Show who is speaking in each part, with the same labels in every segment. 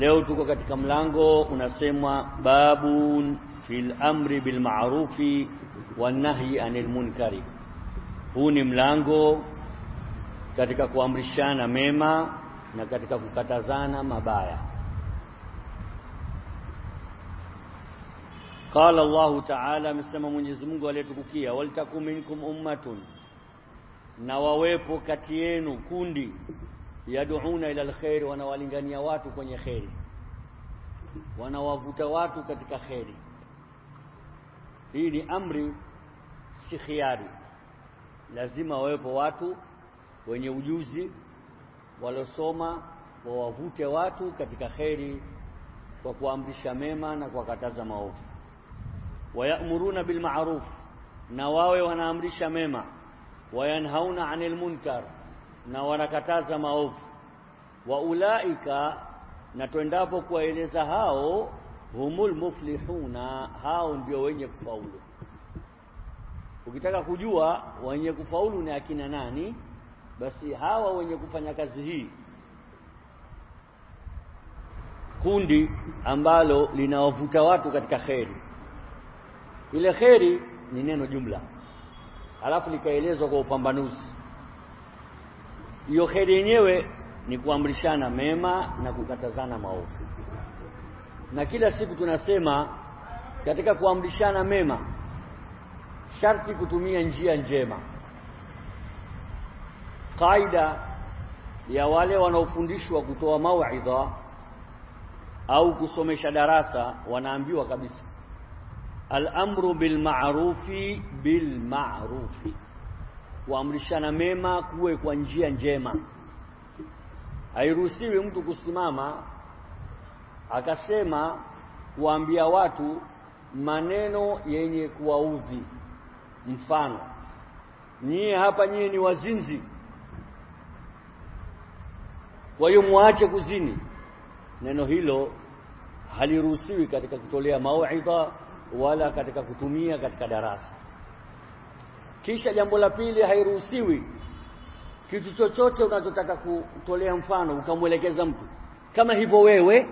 Speaker 1: leo tuko katika mlango unasemwa babun fil amri bil ma'rufi wan nahyi anil munkari. Huu ni mlango katika kuamrishana mema na katika kukatazana mabaya. Qala Allah ta'ala amesema Mwenyezi Mungu aliyetukukia walitakum minkum ummatun na wawepo kati yenu kundi yaduuna ila alkhair wanawalingania watu kwenye kheri. Wanawavuta watu katika kheri. Hii ni amri si khiari. Lazima wawepo watu wenye ujuzi walosoma wawavute watu katika kheri kwa kuamrisha mema na kuwakataza maovu. Wayamuruna bilma'ruf na wawe wanaamrisha mema. Wayanhauna anil munkar na wanakataza maovu. Wa ulaika na twendapo kuwaeleza hao humul muflihuna hao ndio wenye kufaulu. Ukitaka kujua wenye kufaulu ni akina nani basi hawa wenye kufanya kazi hii. Kundi ambalo linawavuta watu katika kheri. Ile kheri ni neno jumla. Alafu likaelezwa kwa upambanuzi hiyo kheri yenyewe ni kuamrishana mema na kukatazana maovu. Na kila siku tunasema katika kuamrishana mema sharti kutumia njia njema. Kaida ya wale wanaofundishwa kutoa mauidha au kusomesha darasa wanaambiwa kabisa al-amru bil ma'rufi bil ma'rufi kuamrishana mema kuwe kwa njia njema. Hairuhusiwi mtu kusimama akasema kuambia watu maneno yenye kuwaudhi mfano nyie hapa nyie ni wazinzi. Kwa hiyo muache kuzini. Neno hilo haliruhusiwi katika kutolea mauidha wala katika kutumia katika darasa kisha jambo la pili hairuhusiwi kitu chochote unachotaka kutolea mfano ukamwelekeza mtu. Kama hivyo wewe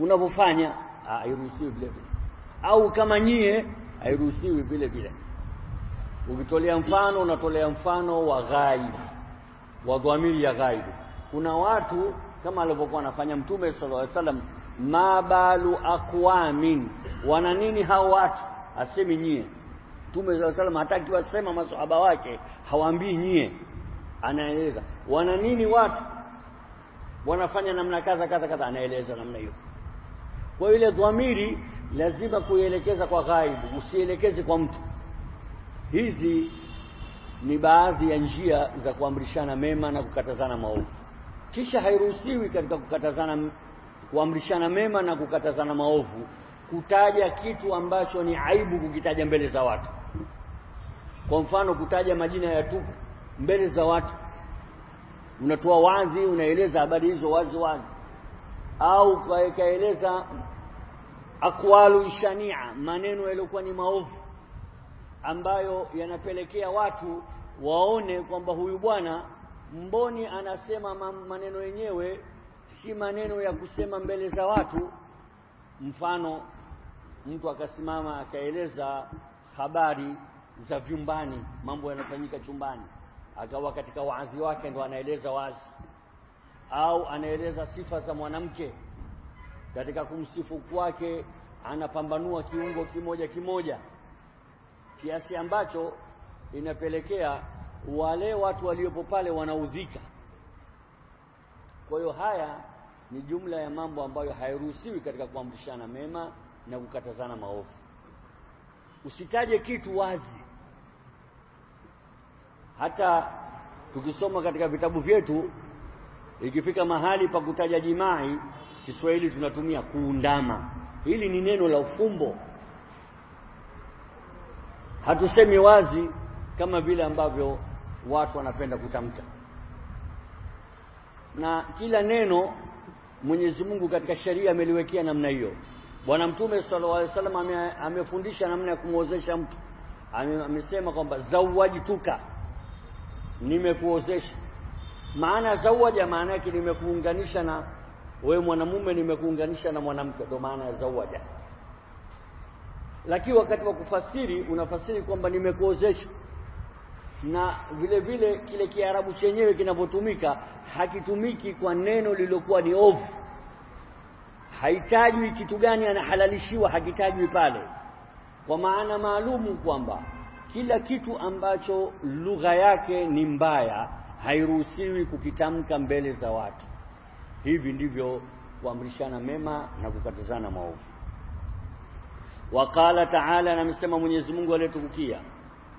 Speaker 1: unavyofanya hairuhusiwi vile vile. Au kama nyie hairuhusiwi vile vile. Ukitolea mfano unatolea mfano wa ghaibu, wa dhamiri ya ghaibu. kuna watu kama alivyokuwa anafanya mtume sallallahu alaihi wasallam mabalu aqwamin. Wana nini hao watu? Asemi nyie mtume sallallahu wasallam hataki wasema maswahaba wake hawaambii nyie. Anaeleza wana nini watu? Wanafanya namna kaza kaza kaza anaeleza namna hiyo. Kwa ile dhamiri lazima kuielekeza kwa ghaibu usielekeze kwa mtu. Hizi ni baadhi ya njia za kuamrishana mema na kukatazana maovu. Kisha hairuhusiwi katika kukatazana kuamrishana mema na kukatazana maovu kutaja kitu ambacho ni aibu kukitaja mbele za watu kwa mfano kutaja majina ya tupu mbele za watu. Unatoa wazi unaeleza habari hizo wazi wazi. Au kaeleza akwalu shania maneno yaliyokuwa ni maovu ambayo yanapelekea watu waone kwamba huyu bwana mboni anasema maneno yenyewe si maneno ya kusema mbele za watu. Mfano mtu akasimama akaeleza habari za vyumbani mambo yanafanyika chumbani. Akawa katika waadhi wake ndo anaeleza wazi. Au anaeleza sifa za mwanamke. Katika kumsifu kwake anapambanua kiungo kimoja kimoja. Kiasi ambacho inapelekea wale watu waliopo pale wanaudhika kwa hiyo haya ni jumla ya mambo ambayo hairuhusiwi katika kuamrishana mema na kukatazana maovu. Usitaje kitu wazi hata tukisoma katika vitabu vyetu ikifika mahali pa kutaja jimai Kiswahili tunatumia kuundama. Hili ni neno la ufumbo. Hatusemi wazi kama vile ambavyo watu wanapenda kutamka. Na kila neno Mwenyezi Mungu katika sheria ameliwekea namna hiyo. Bwana Mtume sallallahu alaihi wasallam amefundisha namna ya kumwozesha mtu. Amesema kwamba zawajtuka nimekuozesha. Maana zawaja maana yake nimekuunganisha na wewe mwanamume nimekuunganisha na mwanamke ndio maana ya zawaja. Lakini wakati wa kufasiri unafasiri kwamba nimekuozesha. Na vile vile kile kiarabu chenyewe kinavyotumika hakitumiki kwa neno lililokuwa ni ovu. Haitajwi kitu gani anahalalishiwa hakitajwi pale. Kwa maana maalumu kwamba kila kitu ambacho lugha yake ni mbaya hairuhusiwi kukitamka mbele za watu. Hivi ndivyo kuamrishana mema na kukatazana maovu. Waqala taala na amesema Mwenyezi Mungu aliyetukukia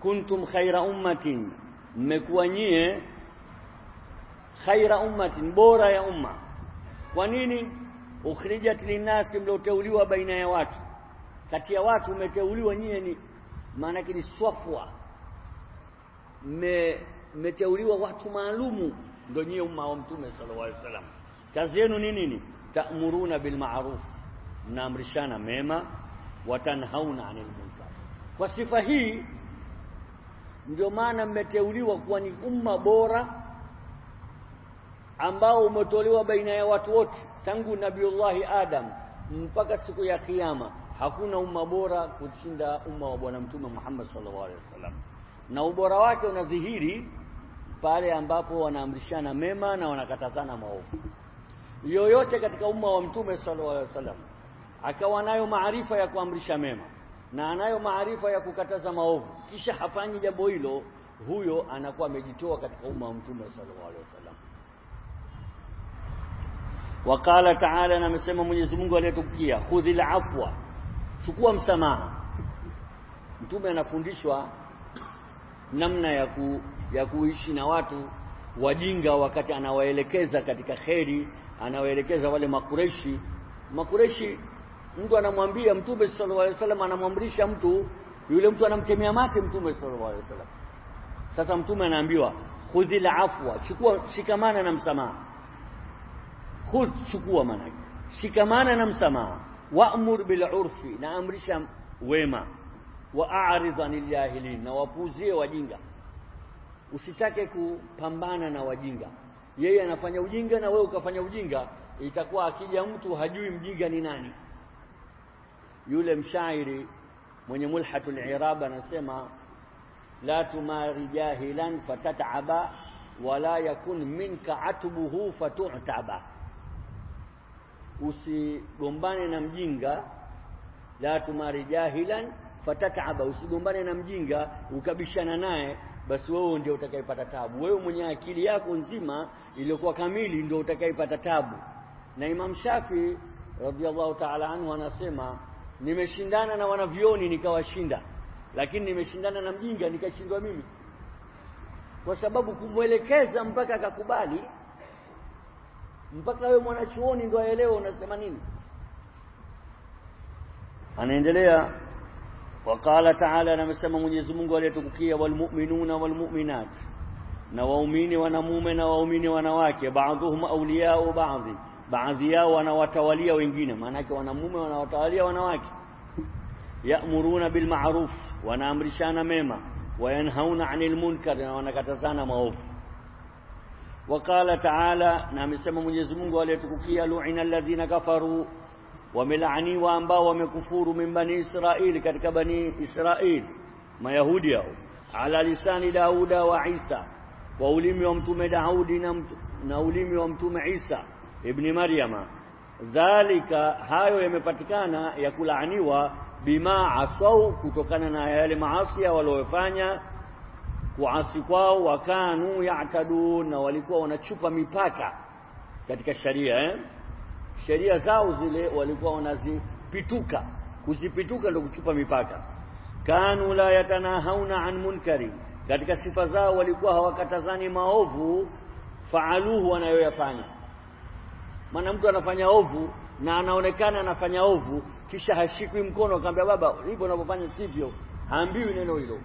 Speaker 1: kuntum khaira ummatin. Mmekuwa nyie khaira ummatin bora ya umma. Kwa nini? Ukhrijat linasi, mlioteuliwa baina ya watu. Kati ya watu umeteuliwa nyie ni maana ni swafwa. Mmeteuliwa watu maalumu. Ndio nyie umma wa mtume sallallahu alaihi wasallam. Kazi yenu ni nini? Ta'muruna bil ma'ruf. Mnaamrishana mema watanhauna 'anil munkar. Kwa sifa hii ndio maana mmeteuliwa kuwa ni umma bora ambao umetolewa baina ya watu wote tangu nabiullahi adam mpaka siku ya kiyama hakuna umma bora kushinda umma wa bwana mtume Muhammad sallallahu alaihi wasallam. Na ubora wake unadhihiri pale ambapo wanaamrishana mema na wanakatazana maovu. Yoyote katika umma wa mtume sallallahu alaihi wasallam akawa nayo maarifa ya kuamrisha mema na anayo maarifa ya kukataza maovu kisha hafanyi jambo hilo huyo anakuwa amejitoa katika umma wa mtume sallallahu alaihi wasallam. Waqala taala na amesema Mwenyezi Mungu aliyetukia khudhil afwa chukua msamaha. Mtume anafundishwa namna ya ku, ya kuishi na watu wajinga wakati anawaelekeza katika kheri anawaelekeza wale makureshi makureshi mtu anamwambia mtume sallallahu alaihi wasallam anamwamrisha mtu yule mtu anamtemea mate mtume sallallahu alaihi wasallam. Sasa mtume anaambiwa khudhil afwa chukua shikamana na msamaha. Khudh chukua maana shikamana na msamaha wa'mur bil urfi na amrisha wema. Wa a'rid anil jahilin na wapuzie wajinga. Usitake kupambana na wajinga. Yeye anafanya ujinga na wewe ukafanya ujinga itakuwa akija mtu hajui mjinga ni nani. Yule mshairi mwenye mulhatul irab anasema la tumari jahilan fatataba wala yakun minka atbuhu fatutaba usigombane na mjinga la tumari jahilan fatataba. Usigombane na mjinga ukabishana naye basi wewe ndio utakayepata tabu. Wewe mwenye akili yako nzima iliyokuwa kamili ndio utakayepata tabu. Na Imam Shafi radhiallahu ta'ala anhu anasema nimeshindana na wanavyoni nikawashinda lakini nimeshindana na mjinga nikashindwa mimi. Kwa sababu kumwelekeza mpaka akakubali mpaka wewe mwanachuoni ndio aelewe unasema nini. Anaendelea waqala ta'ala namsema Mwenyezi Mungu aliyetukukia walmu'minuna walmu'minat na waumini wanamume na waumini wanawake baadhuhum awliyao baadhi baadhi yao wanawatawalia wengine maana yake wanaume wanawatawalia wanawake. Ya'muruna bilma'ruf wanaamrishana mema wayanhauna 'anil munkar na wanakatazana maovu. Wakala taala, na amesema Mwenyezi Mungu aliyetukukia, lu'ina alladhina kafaru, wamelaaniwa ambao wamekufuru, min bani Israili, katika bani Israili, Mayahudi yao ala lisani Dauda wa Isa, wa ulimi wa mtume Daudi na, mtu, na ulimi wa mtume Isa ibni Maryama. Dhalika, hayo yamepatikana ya kulaaniwa, bima asau, kutokana na yale maasi waliofanya kuasi kwao wakanu ya'tadun na walikuwa wanachupa mipaka katika sharia eh? Sheria zao zile walikuwa wanazipituka. Kuzipituka ndio kuchupa mipaka. Kanu la yatanahauna an munkari katika sifa zao walikuwa hawakatazani maovu faaluhu wanayoyafanya. Maana mtu anafanya ovu na anaonekana anafanya ovu kisha hashikwi mkono akamwambia baba hivyo unavyofanya sivyo. Haambiwi neno hilo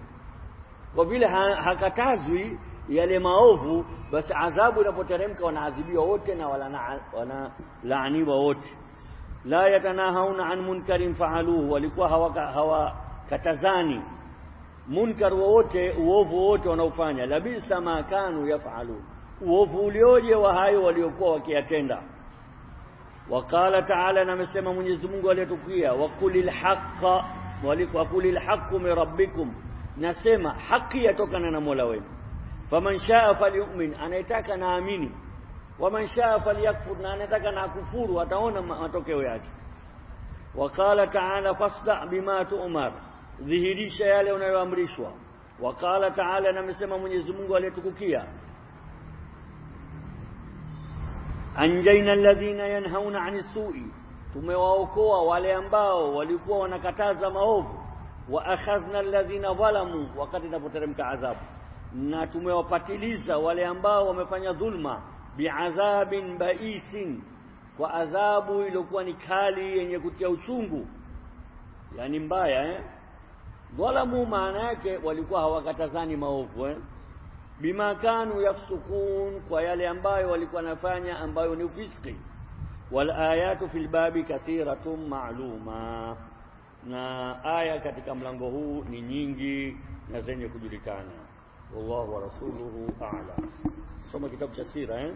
Speaker 1: kwa vile ha, hakatazwi yale maovu basi adhabu inapoteremka wanaadhibiwa wote na wanalaaniwa wote. La yatanahauna an munkarin faaluhu walikuwa hawakatazani hawa munkar wowote uovu wowote wanaofanya. Labisa ma kanu yafalu uovu ulioje wa hayo waliokuwa wakiyatenda. Waqala ta'ala, na amesema Mwenyezi Mungu aliyetukia, waqulil haqqa waqulil haqqu min rabbikum, nasema haki yatokana na Mola wenu. Faman shaa falyu'min, anayetaka naamini. Waman shaa falyakfur, na anayetaka na kufuru ataona matokeo yake. Waqala ta'ala, fasda bima tu'mar, dhihirisha yale unayoamrishwa. Waqala ta'ala, namesema amesema Mwenyezi Mungu aliyetukukia anjaina alladhina yanhauna 'anis sui, tumewaokoa wale ambao walikuwa wanakataza maovu. Wa akhadhna alladhina zalamu wakati inapoteremka adhabu, na tumewapatiliza wale ambao wamefanya dhulma, biadhabin baisin, kwa adhabu iliyokuwa ni kali yenye kutia uchungu, yani mbaya eh? Dhalamu maana yake walikuwa hawakatazani maovu eh? bima kanu yafsukun, kwa yale ambayo walikuwa nafanya ambayo ni ufiski. Wal ayatu fil babi kathiratun ma'luma, na aya katika mlango huu ni nyingi na zenye kujulikana. Wallahu wa rasuluhu a'lam. Soma kitabu cha sira eh?